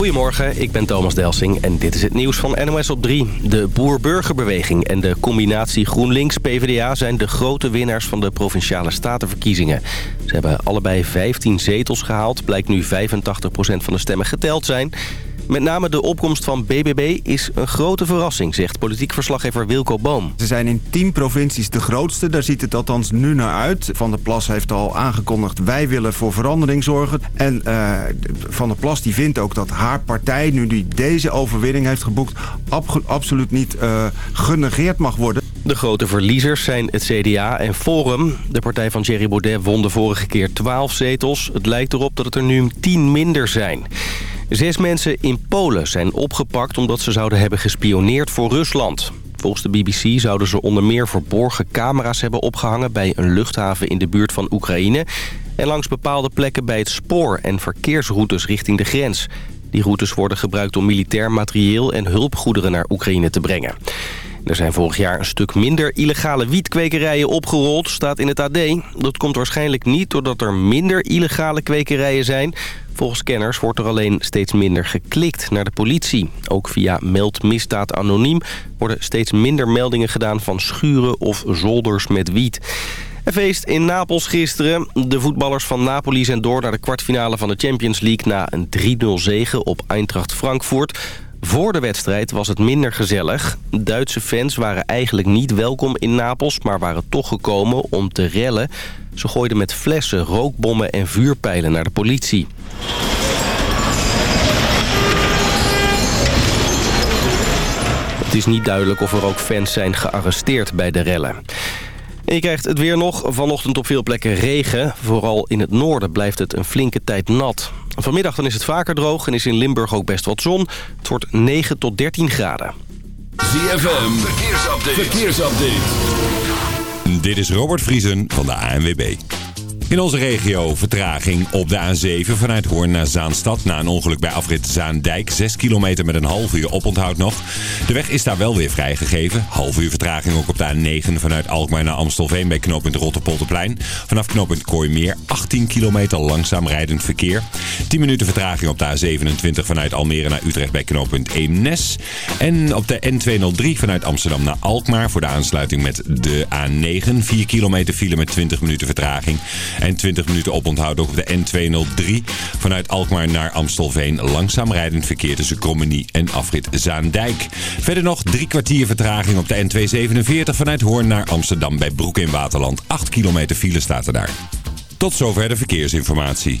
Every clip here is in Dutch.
Goedemorgen, ik ben Thomas Delsing en dit is het nieuws van NOS op 3. De Boer-Burgerbeweging en de combinatie GroenLinks-PVDA zijn de grote winnaars van de Provinciale Statenverkiezingen. Ze hebben allebei 15 zetels gehaald, blijkt nu 85% van de stemmen geteld zijn... Met name de opkomst van BBB is een grote verrassing, zegt politiek verslaggever Wilco Boom. Ze zijn in 10 provincies de grootste, daar ziet het althans nu naar uit. Van der Plas heeft al aangekondigd, wij willen voor verandering zorgen. En uh, Van der Plas die vindt ook dat haar partij, nu die deze overwinning heeft geboekt... absoluut niet uh, genegeerd mag worden. De grote verliezers zijn het CDA en Forum. De partij van Thierry Baudet won de vorige keer 12 zetels. Het lijkt erop dat het er nu 10 minder zijn. Zes mensen in Polen zijn opgepakt omdat ze zouden hebben gespioneerd voor Rusland. Volgens de BBC zouden ze onder meer verborgen camera's hebben opgehangen... bij een luchthaven in de buurt van Oekraïne... en langs bepaalde plekken bij het spoor en verkeersroutes richting de grens. Die routes worden gebruikt om militair materieel en hulpgoederen naar Oekraïne te brengen. Er zijn vorig jaar een stuk minder illegale wietkwekerijen opgerold, staat in het AD. Dat komt waarschijnlijk niet doordat er minder illegale kwekerijen zijn. Volgens kenners wordt er alleen steeds minder geklikt naar de politie. Ook via Meld Misdaad Anoniem worden steeds minder meldingen gedaan van schuren of zolders met wiet. Een feest in Napels gisteren. De voetballers van Napoli zijn door naar de kwartfinale van de Champions League... na een 3-0 zege op Eintracht Frankfurt. Voor de wedstrijd was het minder gezellig. Duitse fans waren eigenlijk niet welkom in Napels... maar waren toch gekomen om te rellen. Ze gooiden met flessen, rookbommen en vuurpijlen naar de politie. Het is niet duidelijk of er ook fans zijn gearresteerd bij de rellen. En je krijgt het weer nog. Vanochtend op veel plekken regen. Vooral in het noorden blijft het een flinke tijd nat. Vanmiddag dan is het vaker droog en is in Limburg ook best wat zon. Het wordt 9 tot 13 graden. ZFM, verkeersupdate. verkeersupdate. Dit is Robert Vriesen van de ANWB. In onze regio vertraging op de A7 vanuit Hoorn naar Zaanstad. Na een ongeluk bij afrit Zaandijk. 6 kilometer met een half uur oponthoud nog. De weg is daar wel weer vrijgegeven. Half uur vertraging ook op de A9 vanuit Alkmaar naar Amstelveen bij knooppunt Rotterpolderplein. Vanaf knooppunt Kooimeer 18 kilometer langzaam rijdend verkeer. 10 minuten vertraging op de A27 vanuit Almere naar Utrecht bij knooppunt Eemnes. En op de N203 vanuit Amsterdam naar Alkmaar voor de aansluiting met de A9. 4 kilometer file met 20 minuten vertraging. En 20 minuten oponthoud ook op de N203 vanuit Alkmaar naar Amstelveen. Langzaam rijdend verkeer tussen Krommenie en afrit Zaandijk. Verder nog drie kwartier vertraging op de N247 vanuit Hoorn naar Amsterdam bij Broek in Waterland. 8 kilometer file staat er daar. Tot zover de verkeersinformatie.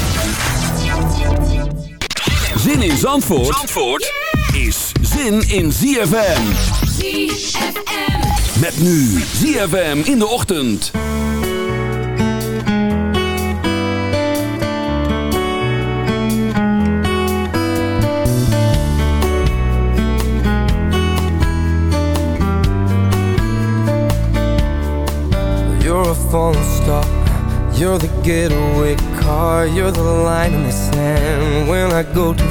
Zin in Zandvoort, Zandvoort is zin in ZFM. ZFM. Met nu ZFM in de ochtend. You're a falling star. You're the getaway car. You're the line in the sand when I go too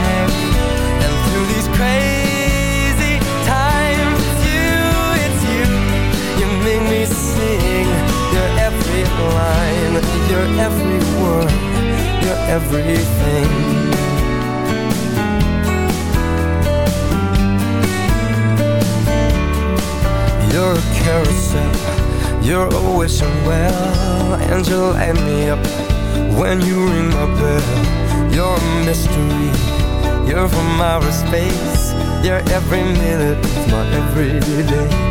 me sing your every line, your every word, your everything. You're a carousel, you're a wishing well, and you light me up when you ring my bell. You're a mystery, You're from outer space. You're every minute of my everyday.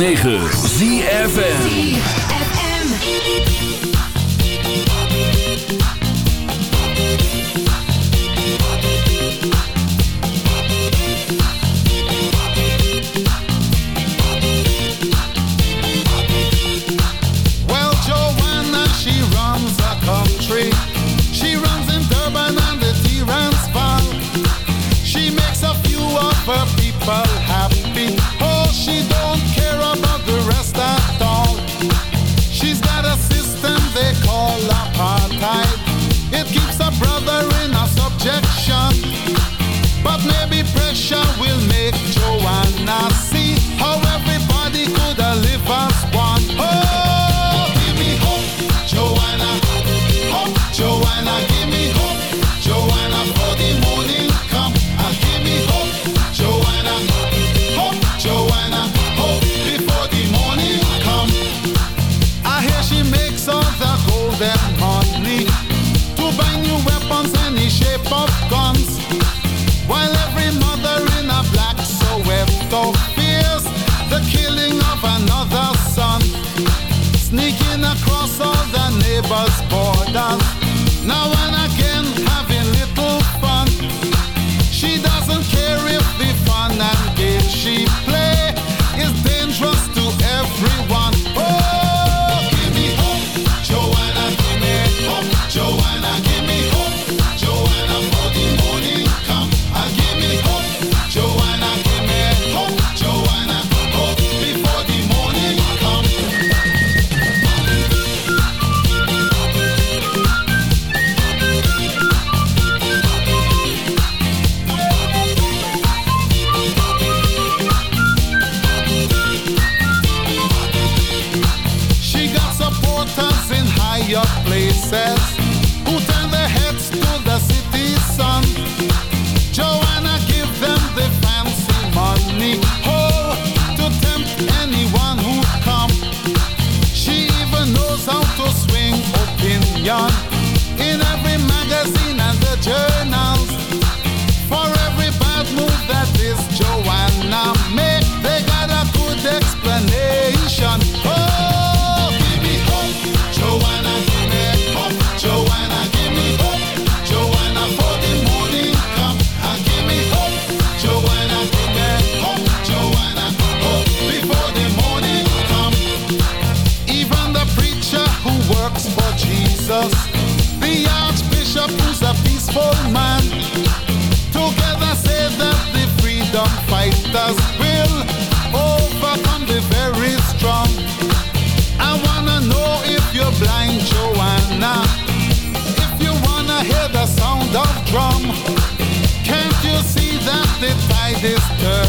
106.9 this time.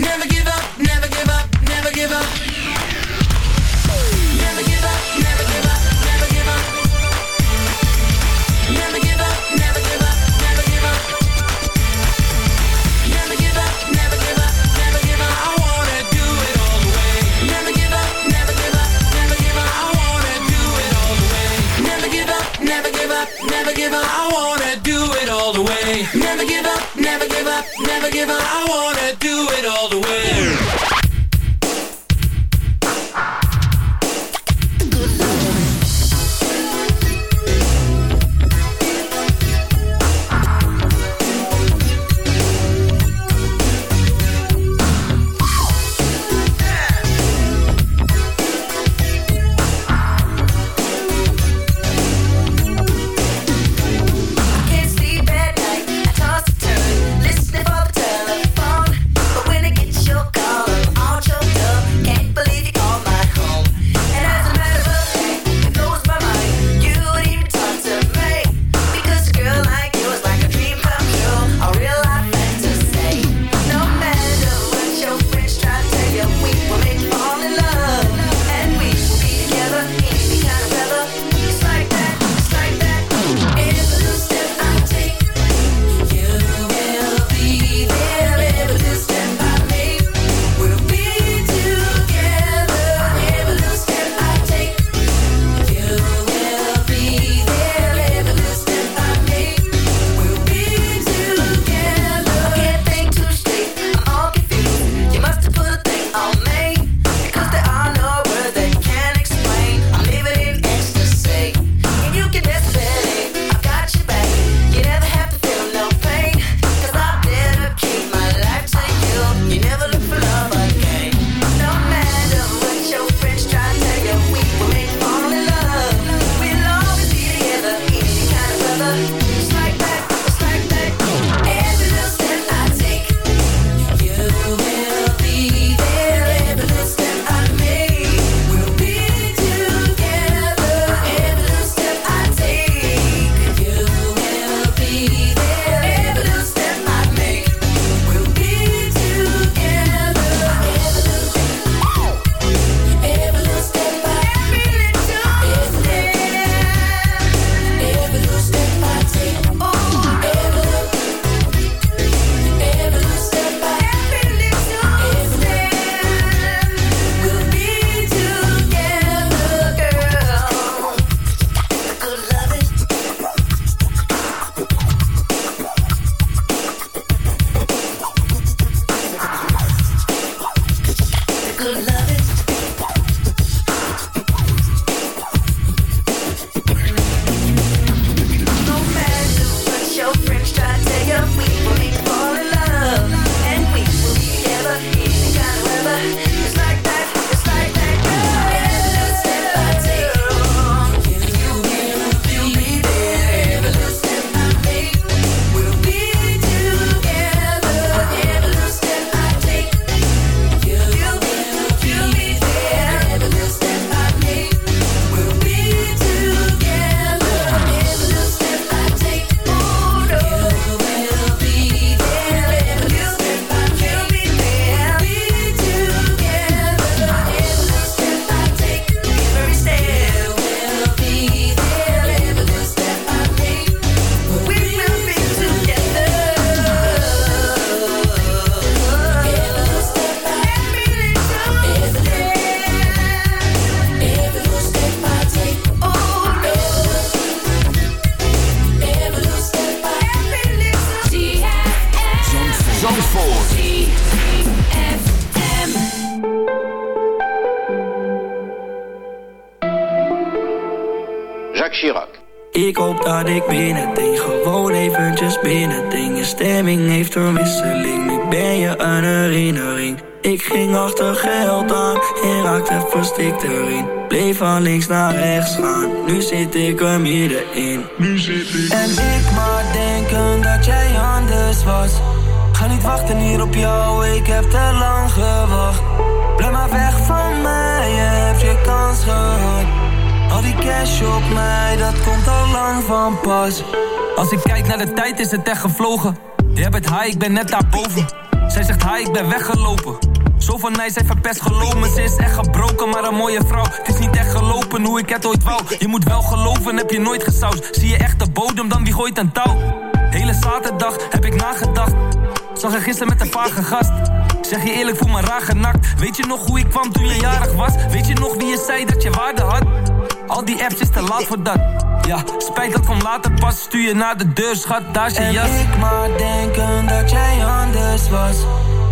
Never van links naar rechts gaan. Nu zit ik er middenin. En ik maar denken dat jij anders was. Ga niet wachten hier op jou, ik heb te lang gewacht. Blijf maar weg van mij, je hebt je kans gehad. Al die cash op mij, dat komt al lang van pas. Als ik kijk naar de tijd, is het echt gevlogen. hebt het high, ik ben net daarboven. Zij zegt hi, ik ben weggelopen. Zoveel nice, hij verpest gelomen. Ze is echt gebroken, maar een mooie vrouw. Het is niet echt gelopen hoe ik het ooit wou. Je moet wel geloven, heb je nooit gesausd. Zie je echt de bodem, dan wie gooit een touw? Hele zaterdag heb ik nagedacht. Zag je gisteren met een vage gast. Zeg je eerlijk, voel me raar genakt. Weet je nog hoe ik kwam toen je jarig was? Weet je nog wie je zei dat je waarde had? Al die apps is te laat voor dat. Ja, spijt dat van later pas. Stuur je naar de deur, schat, daar is je jas. En ik maar denken dat jij anders was.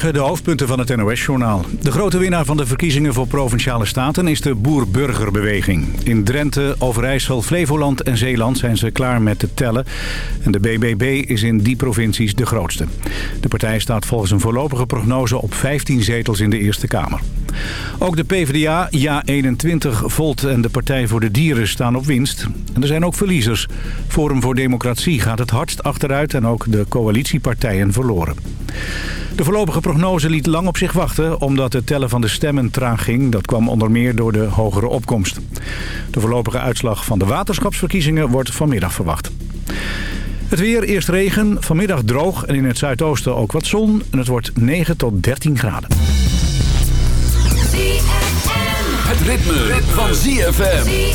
De hoofdpunten van het NOS-journaal. De grote winnaar van de verkiezingen voor Provinciale Staten is de Boer-Burgerbeweging. In Drenthe, Overijssel, Flevoland en Zeeland zijn ze klaar met te tellen. En de BBB is in die provincies de grootste. De partij staat volgens een voorlopige prognose op 15 zetels in de Eerste Kamer. Ook de PvdA, Ja21, Volt en de Partij voor de Dieren staan op winst. En er zijn ook verliezers. Forum voor Democratie gaat het hardst achteruit en ook de coalitiepartijen verloren. De voorlopige prognose liet lang op zich wachten... omdat het tellen van de stemmen traag ging. Dat kwam onder meer door de hogere opkomst. De voorlopige uitslag van de waterschapsverkiezingen wordt vanmiddag verwacht. Het weer, eerst regen, vanmiddag droog en in het zuidoosten ook wat zon. En het wordt 9 tot 13 graden. Ritme. van ZFM.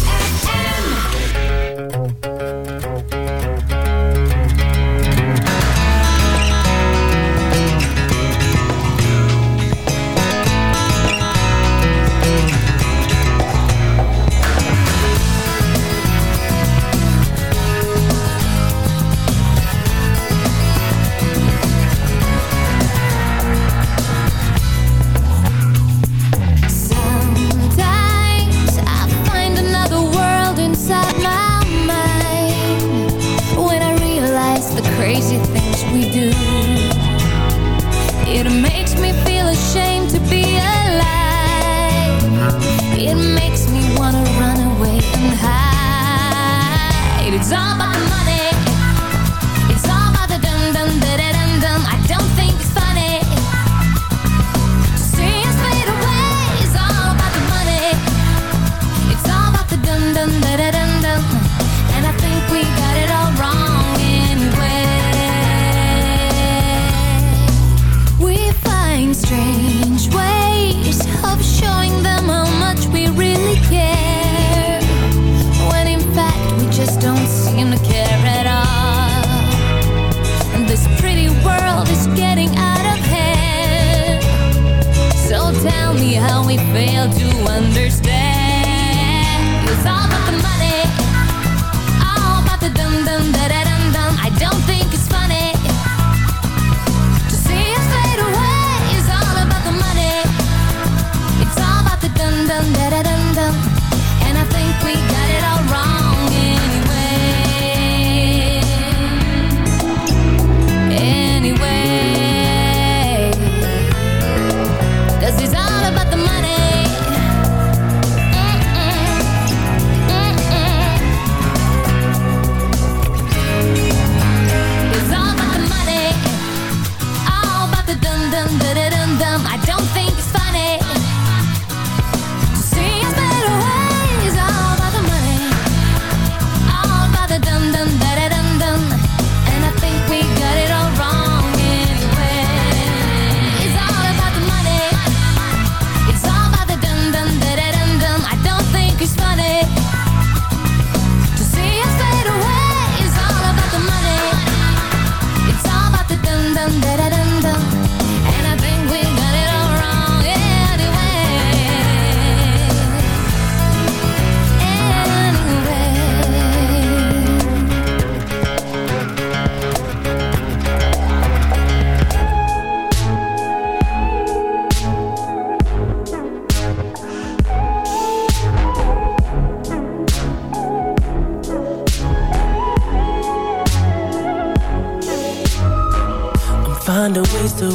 We fail to understand. It's all about the money, all about the dum dum da da dum dum. I don't think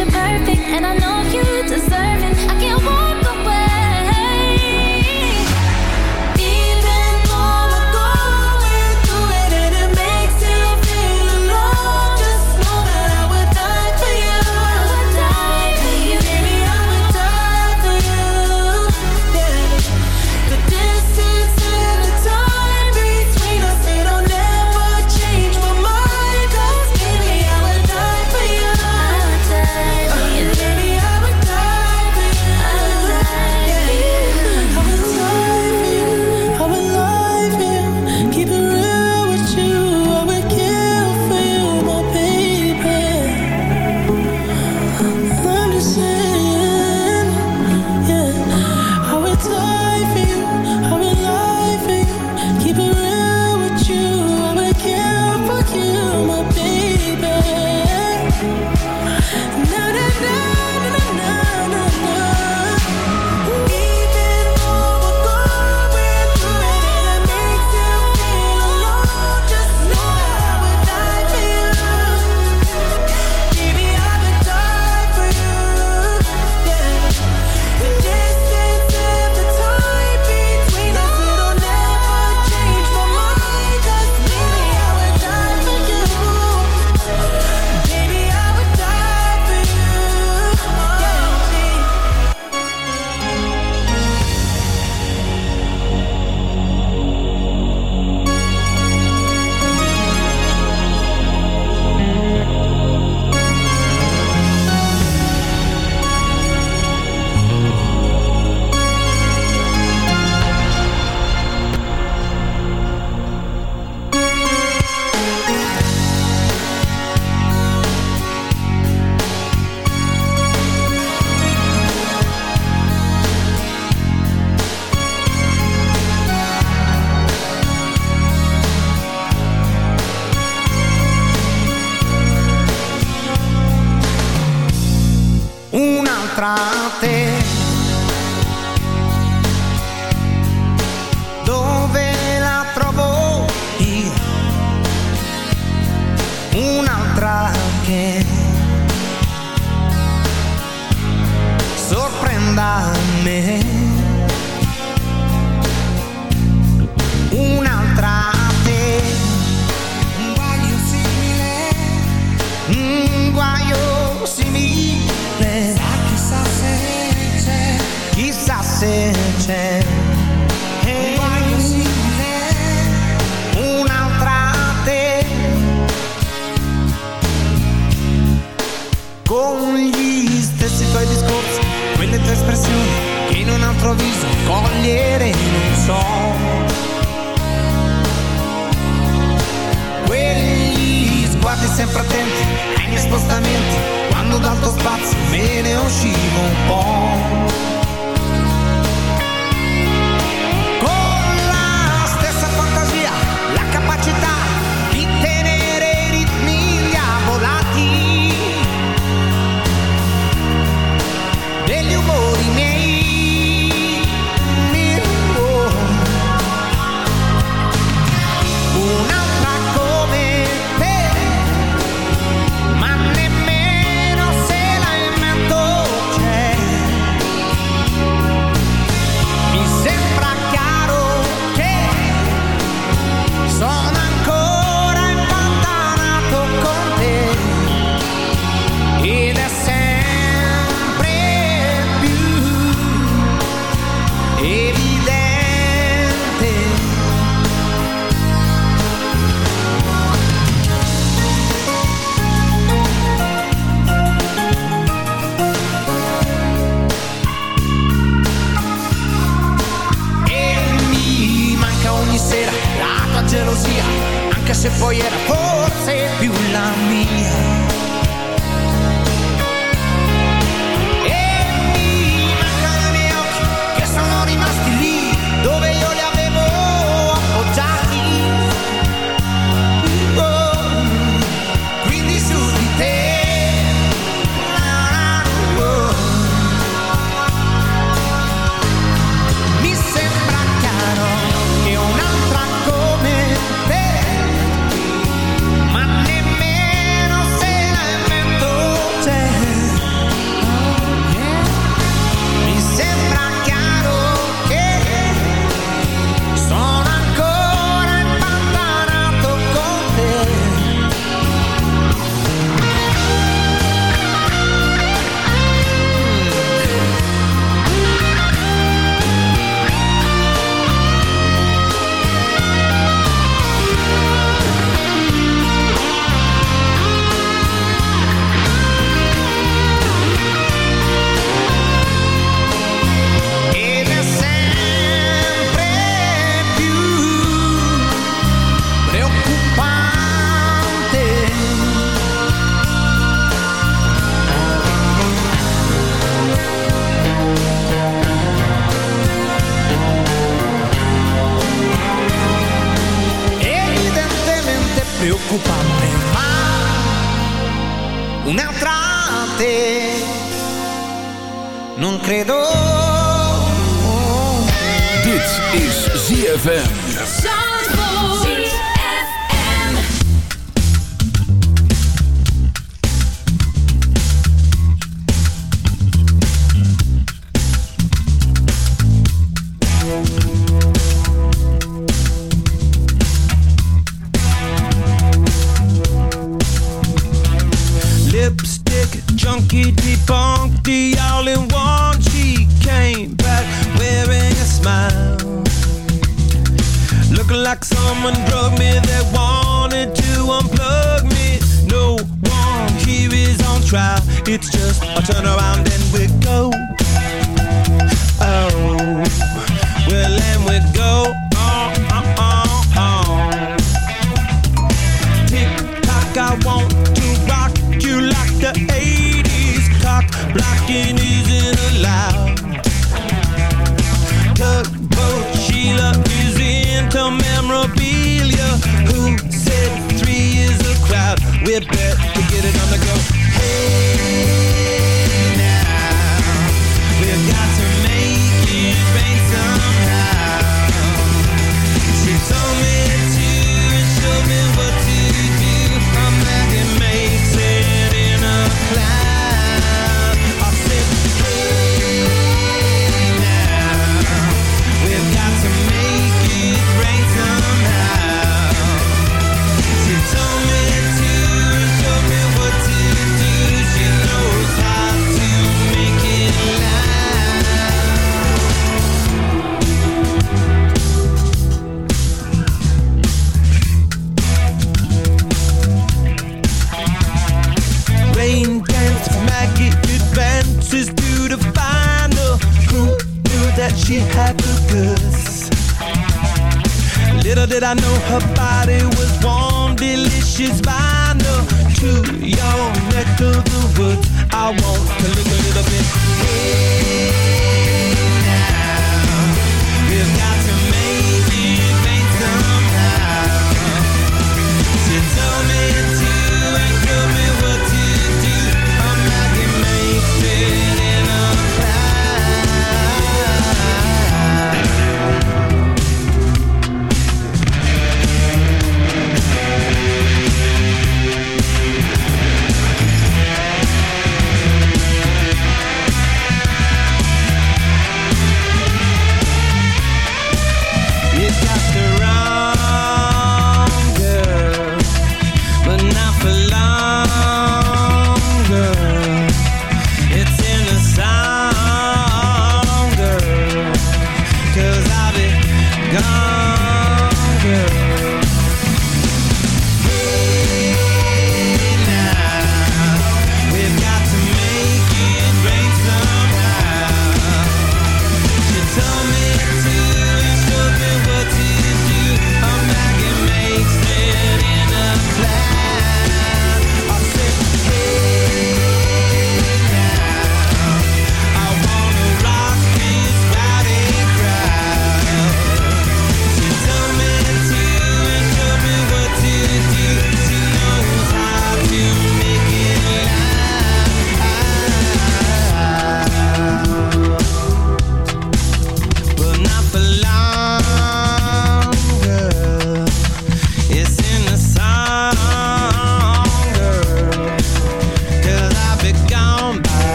picture perfect and I know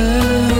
her